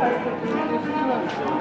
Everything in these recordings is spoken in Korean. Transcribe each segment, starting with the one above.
Спасибо.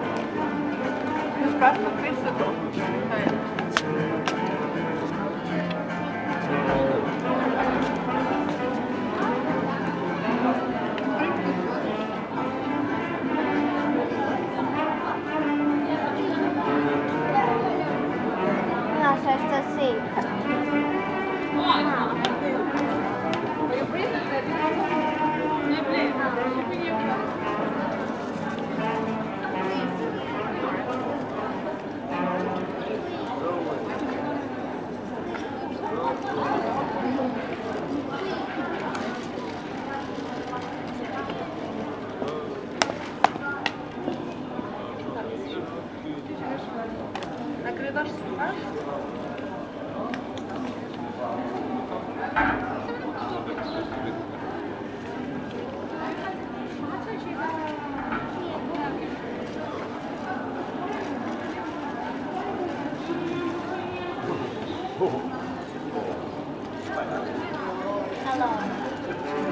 Hello.